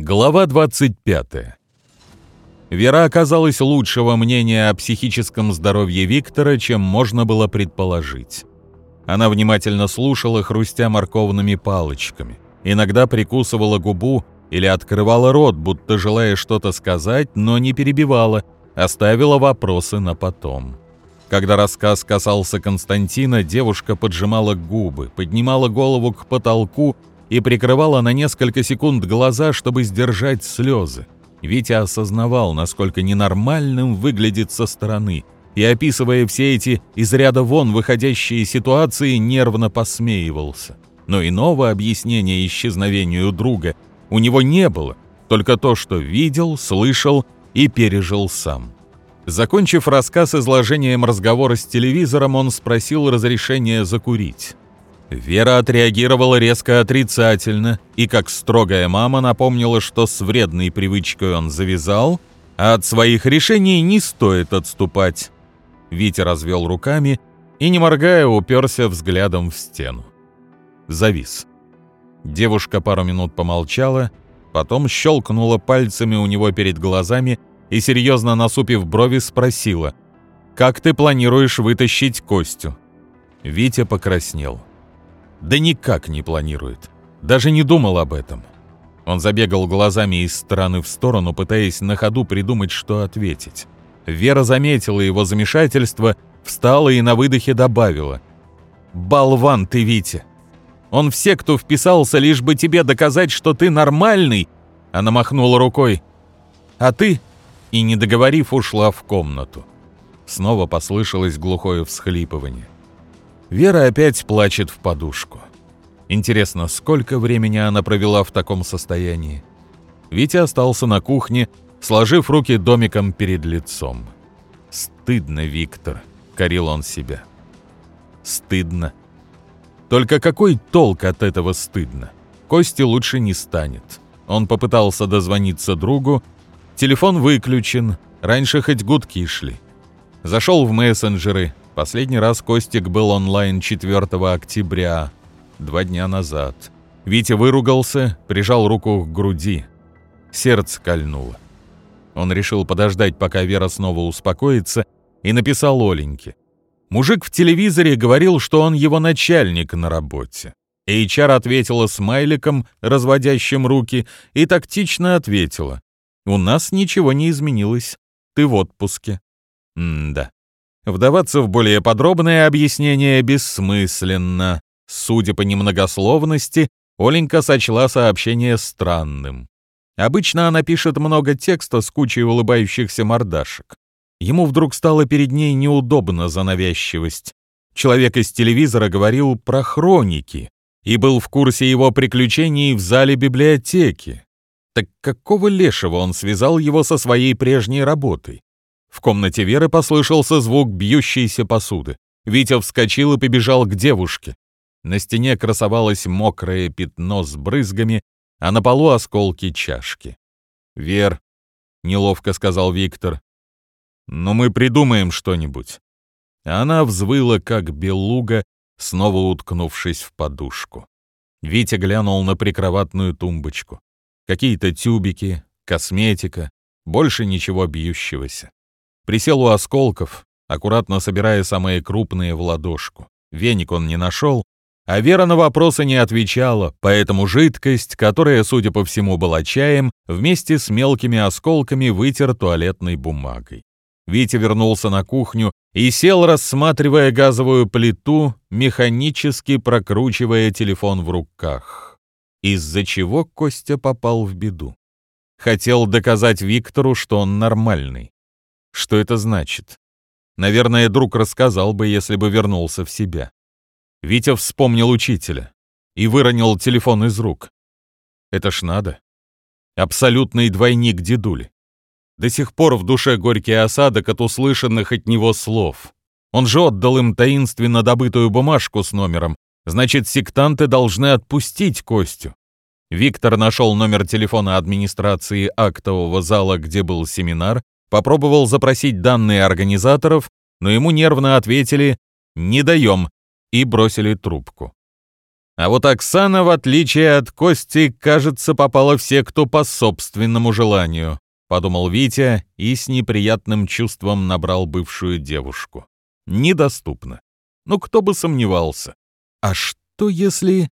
Глава 25. Вера оказалась лучшего мнения о психическом здоровье Виктора, чем можно было предположить. Она внимательно слушала, хрустя морковными палочками. Иногда прикусывала губу или открывала рот, будто желая что-то сказать, но не перебивала, оставила вопросы на потом. Когда рассказ касался Константина, девушка поджимала губы, поднимала голову к потолку и прикрывала на несколько секунд глаза, чтобы сдержать слезы. Витя осознавал, насколько ненормальным выглядит со стороны, и, описывая все эти из ряда вон выходящие ситуации, нервно посмеивался. Но иного объяснения исчезновению друга у него не было, только то, что видел, слышал и пережил сам. Закончив рассказ изложением разговора с телевизором, он спросил разрешения закурить. Вера отреагировала резко отрицательно и, как строгая мама, напомнила, что с вредной привычкой он завязал, а от своих решений не стоит отступать. Витя развел руками и, не моргая, уперся взглядом в стену. Завис. Девушка пару минут помолчала, потом щелкнула пальцами у него перед глазами и, серьезно насупив брови, спросила, «Как ты планируешь вытащить Костю?» Витя покраснел. Да никак не планирует. Даже не думал об этом. Он забегал глазами из стороны в сторону, пытаясь на ходу придумать, что ответить. Вера заметила его замешательство, встала и на выдохе добавила. «Болван ты, Витя! Он все, кто вписался, лишь бы тебе доказать, что ты нормальный!» Она махнула рукой. «А ты?» И, не договорив, ушла в комнату. Снова послышалось глухое всхлипывание. Вера опять плачет в подушку. Интересно, сколько времени она провела в таком состоянии? Витя остался на кухне, сложив руки домиком перед лицом. «Стыдно, Виктор», — корил он себя. «Стыдно. Только какой толк от этого стыдно? Кости лучше не станет». Он попытался дозвониться другу. Телефон выключен, раньше хоть гудки шли. Зашел в мессенджеры, Последний раз Костик был онлайн 4 октября, два дня назад. Витя выругался, прижал руку к груди. Сердце кольнуло. Он решил подождать, пока Вера снова успокоится, и написал Оленьке. Мужик в телевизоре говорил, что он его начальник на работе. HR ответила смайликом, разводящим руки, и тактично ответила. «У нас ничего не изменилось. Ты в отпуске». М-да. Вдаваться в более подробное объяснение бессмысленно. Судя по немногословности, Оленька сочла сообщение странным. Обычно она пишет много текста с кучей улыбающихся мордашек. Ему вдруг стало перед ней неудобно за навязчивость. Человек из телевизора говорил про хроники и был в курсе его приключений в зале библиотеки. Так какого лешего он связал его со своей прежней работой? В комнате Веры послышался звук бьющейся посуды. Витя вскочил и побежал к девушке. На стене красовалось мокрое пятно с брызгами, а на полу осколки чашки. «Вер», — неловко сказал Виктор, — «но мы придумаем что-нибудь». Она взвыла, как белуга, снова уткнувшись в подушку. Витя глянул на прикроватную тумбочку. Какие-то тюбики, косметика, больше ничего бьющегося. Присел у осколков, аккуратно собирая самые крупные в ладошку. Веник он не нашел, а Вера на вопросы не отвечала, поэтому жидкость, которая, судя по всему, была чаем, вместе с мелкими осколками вытер туалетной бумагой. Витя вернулся на кухню и сел, рассматривая газовую плиту, механически прокручивая телефон в руках. Из-за чего Костя попал в беду. Хотел доказать Виктору, что он нормальный. Что это значит? Наверное, друг рассказал бы, если бы вернулся в себя. Витя вспомнил учителя и выронил телефон из рук. Это ж надо. Абсолютный двойник дедули. До сих пор в душе горький осадок от услышанных от него слов. Он же отдал им таинственно добытую бумажку с номером. Значит, сектанты должны отпустить Костю. Виктор нашел номер телефона администрации актового зала, где был семинар, Попробовал запросить данные организаторов, но ему нервно ответили «не даем» и бросили трубку. А вот Оксана, в отличие от Кости, кажется, попала в секту по собственному желанию, подумал Витя и с неприятным чувством набрал бывшую девушку. Недоступно. Ну, кто бы сомневался. А что если...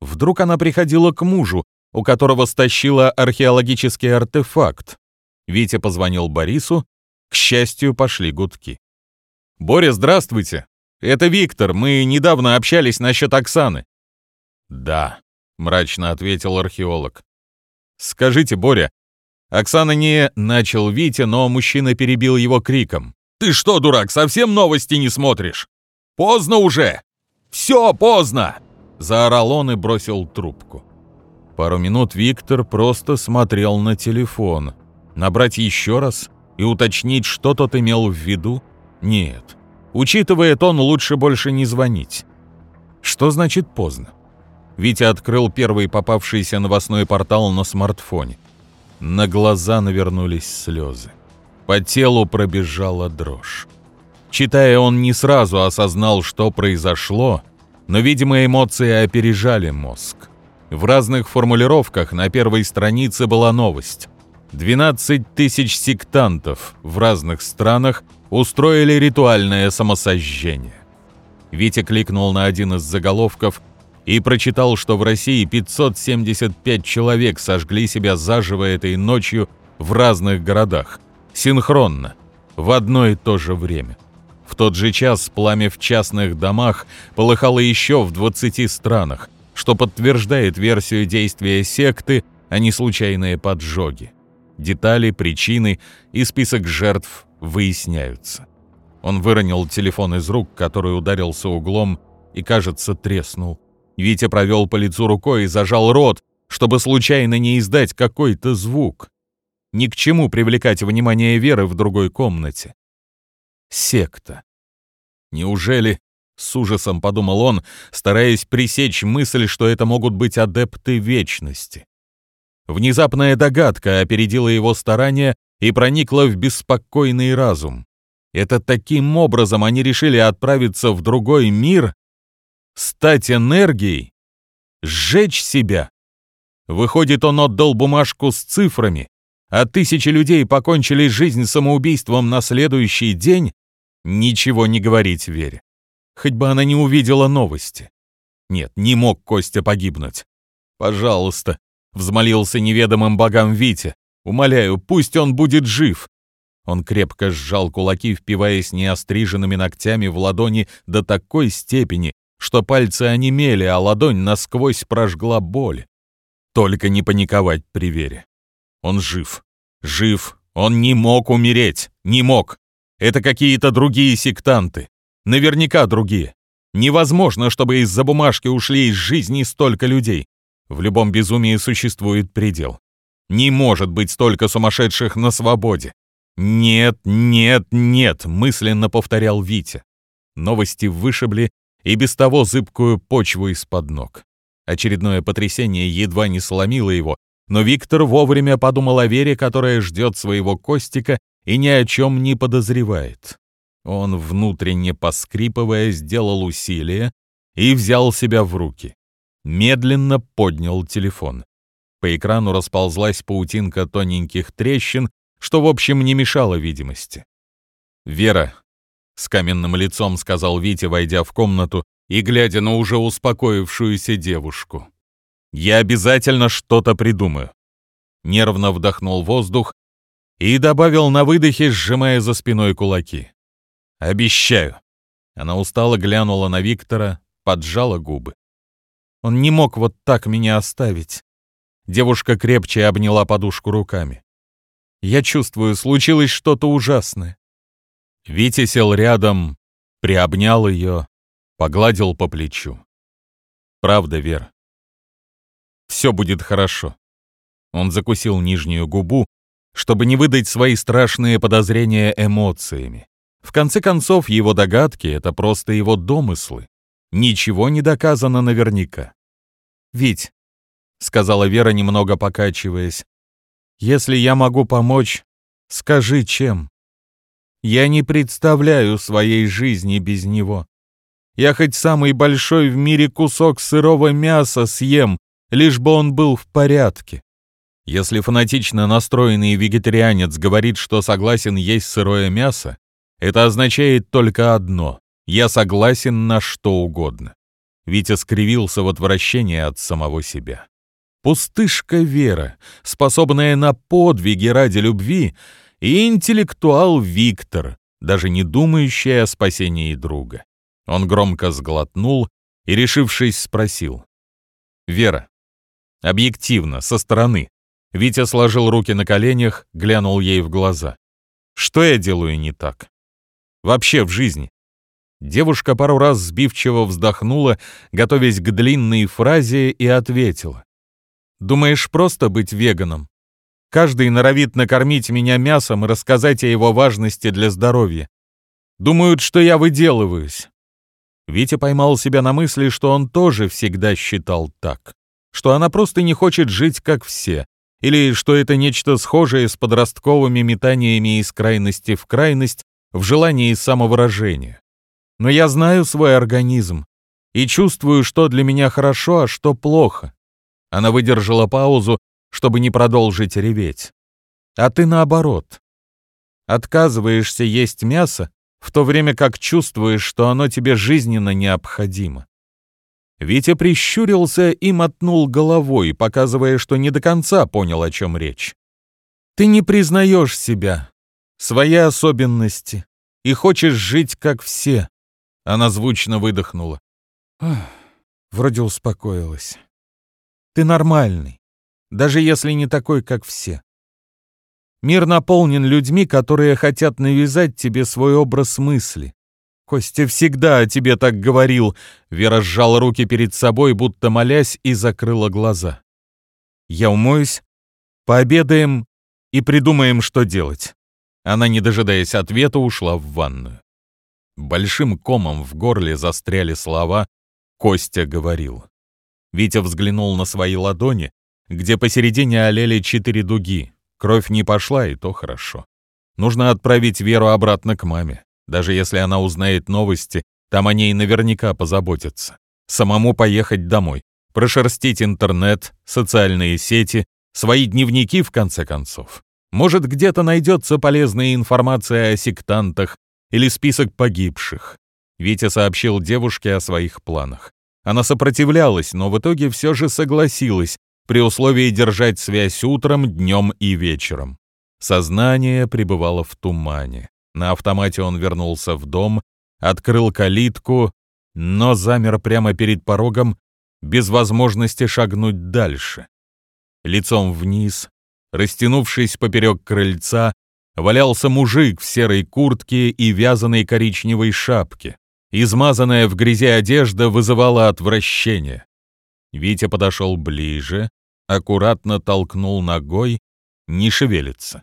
Вдруг она приходила к мужу, у которого стащила археологический артефакт? Витя позвонил Борису. К счастью, пошли гудки. «Боря, здравствуйте. Это Виктор. Мы недавно общались насчет Оксаны». «Да», — мрачно ответил археолог. «Скажите, Боря, Оксана не...» — начал Витя, но мужчина перебил его криком. «Ты что, дурак, совсем новости не смотришь? Поздно уже! Все поздно!» Заорал он и бросил трубку. Пару минут Виктор просто смотрел на телефон. Набрать еще раз и уточнить, что тот имел в виду? Нет. Учитывая он, лучше больше не звонить. Что значит поздно? Витя открыл первый попавшийся новостной портал на смартфоне. На глаза навернулись слезы. По телу пробежала дрожь. Читая, он не сразу осознал, что произошло, но, видимо, эмоции опережали мозг. В разных формулировках на первой странице была новость. 12 тысяч сектантов в разных странах устроили ритуальное самосожжение. Витя кликнул на один из заголовков и прочитал, что в России 575 человек сожгли себя заживо этой ночью в разных городах, синхронно, в одно и то же время. В тот же час пламя в частных домах полыхало еще в 20 странах, что подтверждает версию действия секты, а не случайные поджоги. Детали, причины и список жертв выясняются. Он выронил телефон из рук, который ударился углом и, кажется, треснул. Витя провел по лицу рукой и зажал рот, чтобы случайно не издать какой-то звук. Ни к чему привлекать внимание Веры в другой комнате. Секта. Неужели, с ужасом подумал он, стараясь пресечь мысль, что это могут быть адепты вечности. Внезапная догадка опередила его старания и проникла в беспокойный разум. Это таким образом они решили отправиться в другой мир, стать энергией, сжечь себя. Выходит, он отдал бумажку с цифрами, а тысячи людей покончили жизнь самоубийством на следующий день, ничего не говорить Вере. Хоть бы она не увидела новости. Нет, не мог Костя погибнуть. «Пожалуйста», — взмолился неведомым богам Витя, «умоляю, пусть он будет жив». Он крепко сжал кулаки, впиваясь неостриженными ногтями в ладони до такой степени, что пальцы онемели, а ладонь насквозь прожгла боль. Только не паниковать при Вере. Он жив. Жив. Он не мог умереть. Не мог. Это какие-то другие сектанты. Наверняка другие. Невозможно, чтобы из-за бумажки ушли из жизни столько людей. В любом безумии существует предел. Не может быть столько сумасшедших на свободе. «Нет, нет, нет», — мысленно повторял Витя. Новости вышибли и без того зыбкую почву из-под ног. Очередное потрясение едва не сломило его, но Виктор вовремя подумал о Вере, которая ждет своего Костика и ни о чем не подозревает. Он, внутренне поскрипывая, сделал усилие и взял себя в руки. Медленно поднял телефон. По экрану расползлась паутинка тоненьких трещин, что, в общем, не мешало видимости. «Вера», — с каменным лицом сказал Витя, войдя в комнату и глядя на уже успокоившуюся девушку. «Я обязательно что-то придумаю». Нервно вдохнул воздух и добавил на выдохе, сжимая за спиной кулаки. «Обещаю». Она устало глянула на Виктора, поджала губы. Он не мог вот так меня оставить. Девушка крепче обняла подушку руками. Я чувствую, случилось что-то ужасное. Витя сел рядом, приобнял ее, погладил по плечу. Правда, Вер. Все будет хорошо. Он закусил нижнюю губу, чтобы не выдать свои страшные подозрения эмоциями. В конце концов, его догадки — это просто его домыслы. Ничего не доказано наверняка. «Вить», — сказала Вера, немного покачиваясь, — «если я могу помочь, скажи, чем. Я не представляю своей жизни без него. Я хоть самый большой в мире кусок сырого мяса съем, лишь бы он был в порядке. Если фанатично настроенный вегетарианец говорит, что согласен есть сырое мясо, это означает только одно — я согласен на что угодно. Витя скривился в отвращении от самого себя. Пустышка Вера, способная на подвиги ради любви, и интеллектуал Виктор, даже не думающий о спасении друга. Он громко сглотнул и, решившись, спросил. «Вера, объективно, со стороны». Витя сложил руки на коленях, глянул ей в глаза. «Что я делаю не так? Вообще в жизни?» Девушка пару раз сбивчиво вздохнула, готовясь к длинной фразе, и ответила. «Думаешь, просто быть веганом? Каждый норовит накормить меня мясом и рассказать о его важности для здоровья. Думают, что я выделываюсь. Витя поймал себя на мысли, что он тоже всегда считал так, что она просто не хочет жить как все, или что это нечто схожее с подростковыми метаниями из крайности в крайность в желании самовыражения. Но я знаю свой организм и чувствую, что для меня хорошо, а что плохо. Она выдержала паузу, чтобы не продолжить реветь. А ты наоборот. Отказываешься есть мясо, в то время как чувствуешь, что оно тебе жизненно необходимо. Витя прищурился и мотнул головой, показывая, что не до конца понял, о чем речь. Ты не признаешь себя, свои особенности, и хочешь жить, как все. Она звучно выдохнула. Вроде успокоилась. Ты нормальный даже если не такой, как все. Мир наполнен людьми, которые хотят навязать тебе свой образ мысли. Костя всегда о тебе так говорил. Вера сжала руки перед собой, будто молясь, и закрыла глаза. Я умоюсь, пообедаем и придумаем, что делать. Она, не дожидаясь ответа, ушла в ванную. Большим комом в горле застряли слова «Костя говорил». Витя взглянул на свои ладони, где посередине олели четыре дуги. Кровь не пошла, и то хорошо. Нужно отправить Веру обратно к маме. Даже если она узнает новости, там о ней наверняка позаботятся. Самому поехать домой, прошерстить интернет, социальные сети, свои дневники, в конце концов. Может, где-то найдется полезная информация о сектантах или список погибших. Витя сообщил девушке о своих планах. Она сопротивлялась, но в итоге все же согласилась, при условии держать связь утром, днем и вечером. Сознание пребывало в тумане. На автомате он вернулся в дом, открыл калитку, но замер прямо перед порогом, без возможности шагнуть дальше. Лицом вниз, растянувшись поперек крыльца, валялся мужик в серой куртке и вязаной коричневой шапке. Измазанная в грязи одежда вызывала отвращение. Витя подошел ближе, аккуратно толкнул ногой, не шевелится.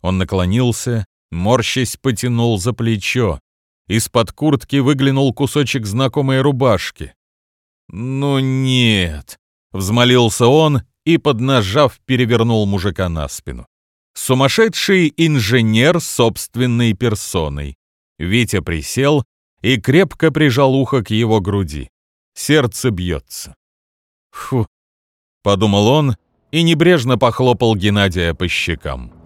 Он наклонился, морщась потянул за плечо. Из-под куртки выглянул кусочек знакомой рубашки. «Ну нет!» — взмолился он и, поднажав, перевернул мужика на спину. Сумасшедший инженер собственной персоной. Витя присел и крепко прижал ухо к его груди. Сердце бьется. Фу, подумал он и небрежно похлопал Геннадия по щекам.